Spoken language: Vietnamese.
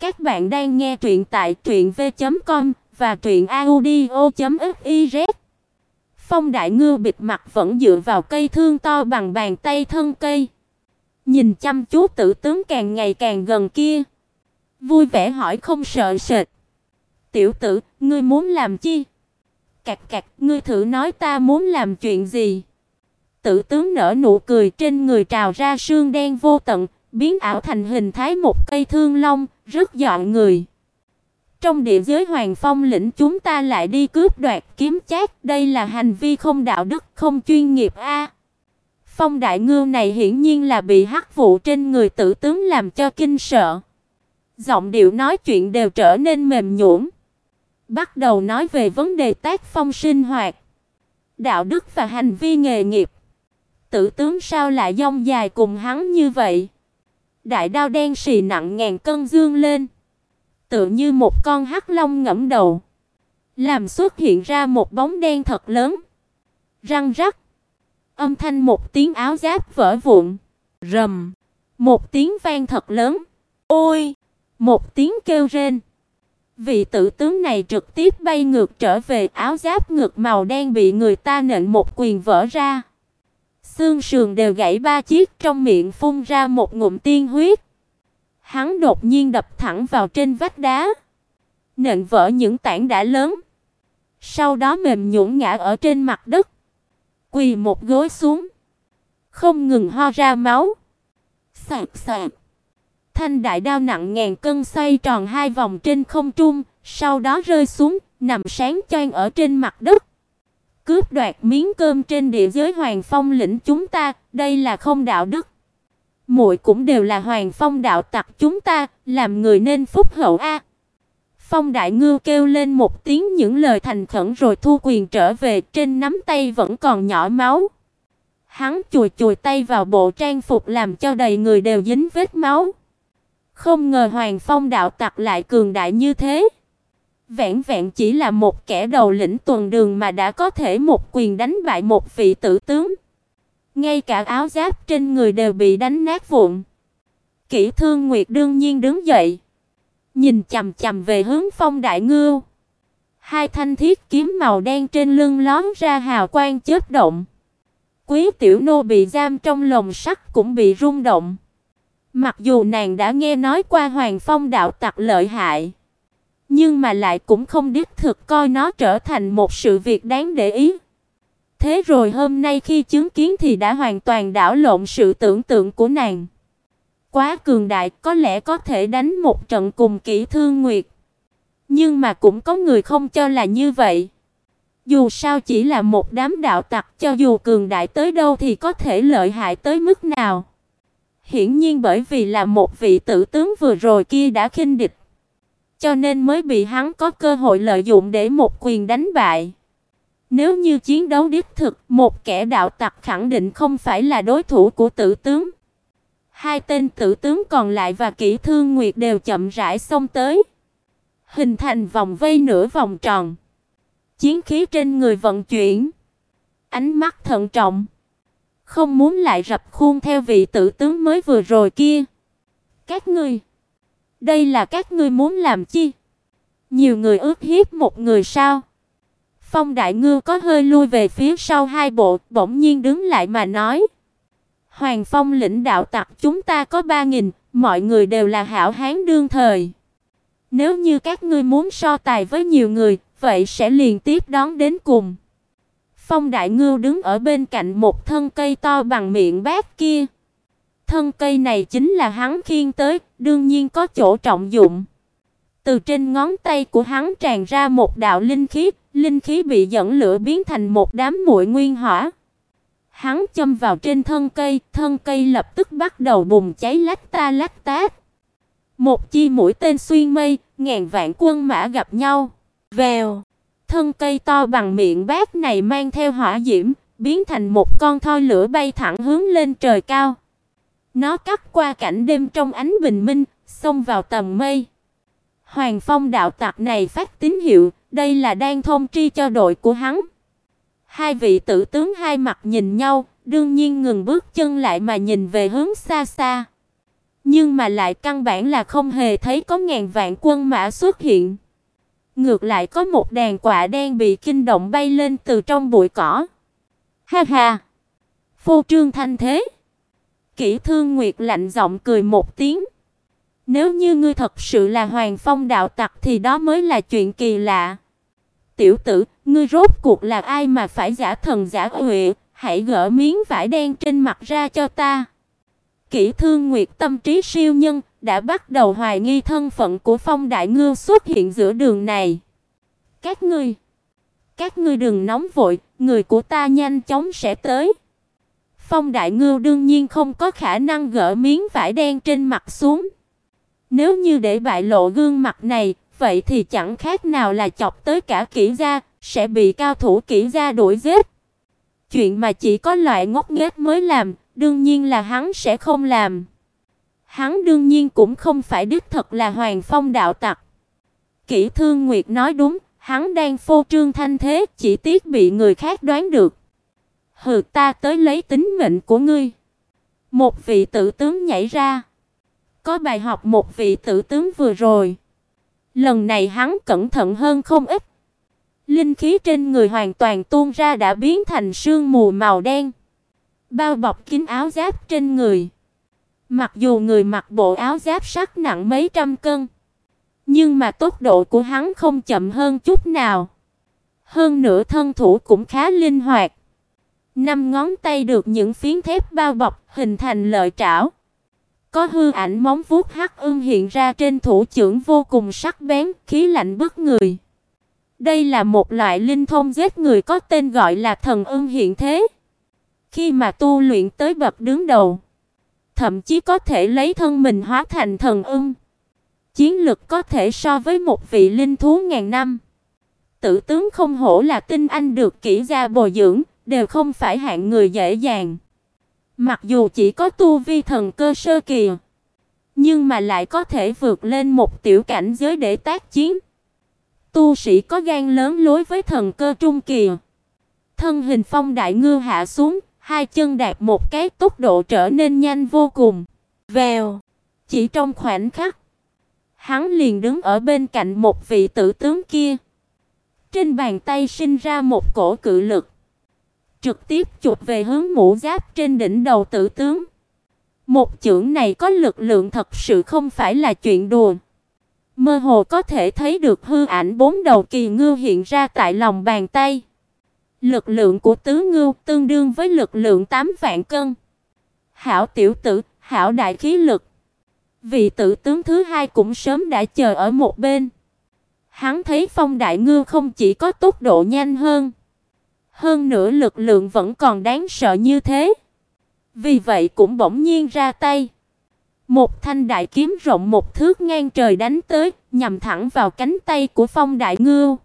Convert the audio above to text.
Các bạn đang nghe truyện tại truyệnv.com và truyệnaudio.fiz. Phong Đại Ngư bịt mặt vẫn dựa vào cây thương to bằng bàn tay thân cây. Nhìn chăm chú tử tướng càng ngày càng gần kia. Vui vẻ hỏi không sợ sệt. Tiểu tử, ngươi muốn làm chi? Cạc cạc, ngươi thử nói ta muốn làm chuyện gì? Tử tướng nở nụ cười trên người trào ra sương đen vô tận, biến ảo thành hình thái một cây thương long, rất dọn người. Trong địa giới Hoàng Phong lĩnh chúng ta lại đi cướp đoạt kiếm chát, đây là hành vi không đạo đức, không chuyên nghiệp a. Phong đại ngưu này hiển nhiên là bị hắc vụ trên người tử tướng làm cho kinh sợ. Giọng điệu nói chuyện đều trở nên mềm nhũn. Bắt đầu nói về vấn đề tác phong sinh hoạt, đạo đức và hành vi nghề nghiệp. Tử tướng sao lại dông dài cùng hắn như vậy? Đại đao đen xì nặng ngàn cân dương lên, tựa như một con hắc long ngẫm đầu, làm xuất hiện ra một bóng đen thật lớn. Răng rắc, âm thanh một tiếng áo giáp vỡ vụn, rầm, một tiếng vang thật lớn. Ôi, một tiếng kêu rên. Vị tử tướng này trực tiếp bay ngược trở về, áo giáp ngực màu đen bị người ta nện một quyền vỡ ra. Xương sườn đều gãy ba chiếc, trong miệng phun ra một ngụm tiên huyết. Hắn đột nhiên đập thẳng vào trên vách đá, nện vỡ những tảng đá lớn. Sau đó mềm nhũn ngã ở trên mặt đất, quỳ một gối xuống, không ngừng ho ra máu. Sạc sạc. Thanh đại đao nặng ngàn cân xoay tròn hai vòng trên không trung, sau đó rơi xuống, nằm sáng choang ở trên mặt đất cướp đoạt miếng cơm trên địa giới Hoàng Phong lĩnh chúng ta, đây là không đạo đức. Muội cũng đều là Hoàng Phong đạo tặc chúng ta, làm người nên phúc hậu a. Phong Đại Ngưu kêu lên một tiếng những lời thành khẩn rồi thu quyền trở về, trên nắm tay vẫn còn nhỏ máu. Hắn chùi chùi tay vào bộ trang phục làm cho đầy người đều dính vết máu. Không ngờ Hoàng Phong đạo tặc lại cường đại như thế. Vẹn vẹn chỉ là một kẻ đầu lĩnh tuần đường mà đã có thể một quyền đánh bại một vị tử tướng. Ngay cả áo giáp trên người đều bị đánh nát vụn. Kỷ Thương Nguyệt đương nhiên đứng dậy, nhìn chằm chằm về hướng Phong Đại Ngưu. Hai thanh thiết kiếm màu đen trên lưng lóe ra hào quang chớp động. Quý tiểu nô bị giam trong lồng sắt cũng bị rung động. Mặc dù nàng đã nghe nói qua Hoàng Phong đạo tặc lợi hại, nhưng mà lại cũng không đích thực coi nó trở thành một sự việc đáng để ý. Thế rồi hôm nay khi chứng kiến thì đã hoàn toàn đảo lộn sự tưởng tượng của nàng. Quá cường đại, có lẽ có thể đánh một trận cùng Kỷ Thương Nguyệt. Nhưng mà cũng có người không cho là như vậy. Dù sao chỉ là một đám đạo tặc, cho dù cường đại tới đâu thì có thể lợi hại tới mức nào. Hiển nhiên bởi vì là một vị tử tướng vừa rồi kia đã khinh địch cho nên mới bị hắn có cơ hội lợi dụng để một quyền đánh bại. Nếu như chiến đấu đích thực, một kẻ đạo tặc khẳng định không phải là đối thủ của tử tướng. Hai tên tử tướng còn lại và Kỷ Thương Nguyệt đều chậm rãi xông tới, hình thành vòng vây nửa vòng tròn. Chiến khí trên người vận chuyển, ánh mắt thận trọng, không muốn lại rập khuôn theo vị tử tướng mới vừa rồi kia. Các ngươi đây là các ngươi muốn làm chi? Nhiều người ước hiếp một người sao? Phong Đại Ngư có hơi lui về phía sau hai bộ, bỗng nhiên đứng lại mà nói: "Hoàng Phong lĩnh đạo tặc chúng ta có ba nghìn, mọi người đều là hảo hán đương thời. Nếu như các ngươi muốn so tài với nhiều người, vậy sẽ liền tiếp đón đến cùng." Phong Đại Ngư đứng ở bên cạnh một thân cây to bằng miệng bát kia. Thân cây này chính là hắn khiêng tới, đương nhiên có chỗ trọng dụng. Từ trên ngón tay của hắn tràn ra một đạo linh khí, linh khí bị dẫn lửa biến thành một đám muội nguyên hỏa. Hắn châm vào trên thân cây, thân cây lập tức bắt đầu bùng cháy lách ta lách tát. Một chi mũi tên xuyên mây, ngàn vạn quân mã gặp nhau. Vèo, thân cây to bằng miệng bát này mang theo hỏa diễm, biến thành một con thoi lửa bay thẳng hướng lên trời cao. Nó cắt qua cảnh đêm trong ánh bình minh, xông vào tầm mây. Hoàng Phong đạo tặc này phát tín hiệu, đây là đang thông tri cho đội của hắn. Hai vị tử tướng hai mặt nhìn nhau, đương nhiên ngừng bước chân lại mà nhìn về hướng xa xa. Nhưng mà lại căn bản là không hề thấy có ngàn vạn quân mã xuất hiện. Ngược lại có một đàn quạ đen bị kinh động bay lên từ trong bụi cỏ. Ha ha. Phô trương thanh thế. Kỷ Thương Nguyệt lạnh giọng cười một tiếng. Nếu như ngươi thật sự là Hoàng Phong đạo tặc thì đó mới là chuyện kỳ lạ. Tiểu tử, ngươi rốt cuộc là ai mà phải giả thần giả huệ, hãy gỡ miếng vải đen trên mặt ra cho ta. Kỷ Thương Nguyệt tâm trí siêu nhân, đã bắt đầu hoài nghi thân phận của Phong Đại Ngưu xuất hiện giữa đường này. Các ngươi, các ngươi đừng nóng vội, người của ta nhanh chóng sẽ tới. Phong Đại Ngưu đương nhiên không có khả năng gỡ miếng vải đen trên mặt xuống. Nếu như để bại lộ gương mặt này, vậy thì chẳng khác nào là chọc tới cả kỹ gia, sẽ bị cao thủ kỹ gia đuổi giết. Chuyện mà chỉ có loại ngốc nghếch mới làm, đương nhiên là hắn sẽ không làm. Hắn đương nhiên cũng không phải đích thật là Hoàng Phong đạo tặc. Kỷ Thương Nguyệt nói đúng, hắn đang phô trương thanh thế, chỉ tiếc bị người khác đoán được. Hừ, ta tới lấy tính mệnh của ngươi. Một vị tử tướng nhảy ra. Có bài học một vị tử tướng vừa rồi. Lần này hắn cẩn thận hơn không ít. Linh khí trên người hoàn toàn tuôn ra đã biến thành sương mù màu đen, bao bọc kín áo giáp trên người. Mặc dù người mặc bộ áo giáp sắt nặng mấy trăm cân, nhưng mà tốc độ của hắn không chậm hơn chút nào. Hơn nữa thân thủ cũng khá linh hoạt. Năm ngón tay được những phiến thép bao bọc, hình thành lợi trảo. Có hư ảnh móng vuốt hắc ưng hiện ra trên thủ trưởng vô cùng sắc bén, khí lạnh bức người. Đây là một loại linh thông giết người có tên gọi là thần ưng hiện thế. Khi mà tu luyện tới bậc đứng đầu, thậm chí có thể lấy thân mình hóa thành thần ưng. Chiến lực có thể so với một vị linh thú ngàn năm. Tử tướng không hổ là tinh anh được kỹ gia bồi dưỡng, đều không phải hạng người dễ dàng. Mặc dù chỉ có tu vi thần cơ sơ kỳ, nhưng mà lại có thể vượt lên một tiểu cảnh giới để tác chiến. Tu sĩ có gan lớn lối với thần cơ trung kỳ. Thân hình phong đại ngư hạ xuống, hai chân đạt một cái tốc độ trở nên nhanh vô cùng. Vèo, chỉ trong khoảnh khắc, hắn liền đứng ở bên cạnh một vị tử tướng kia. Trên bàn tay sinh ra một cổ cự lực, trực tiếp chụp về hướng mũ giáp trên đỉnh đầu tử tướng. Một chưởng này có lực lượng thật sự không phải là chuyện đùa. Mơ hồ có thể thấy được hư ảnh bốn đầu kỳ ngưu hiện ra tại lòng bàn tay. Lực lượng của tứ ngưu tương đương với lực lượng 8 vạn cân. Hảo tiểu tử, hảo đại khí lực. Vị tử tướng thứ hai cũng sớm đã chờ ở một bên. Hắn thấy Phong đại ngưu không chỉ có tốc độ nhanh hơn, hơn nữa lực lượng vẫn còn đáng sợ như thế. Vì vậy cũng bỗng nhiên ra tay. Một thanh đại kiếm rộng một thước ngang trời đánh tới, nhằm thẳng vào cánh tay của Phong Đại Ngưu.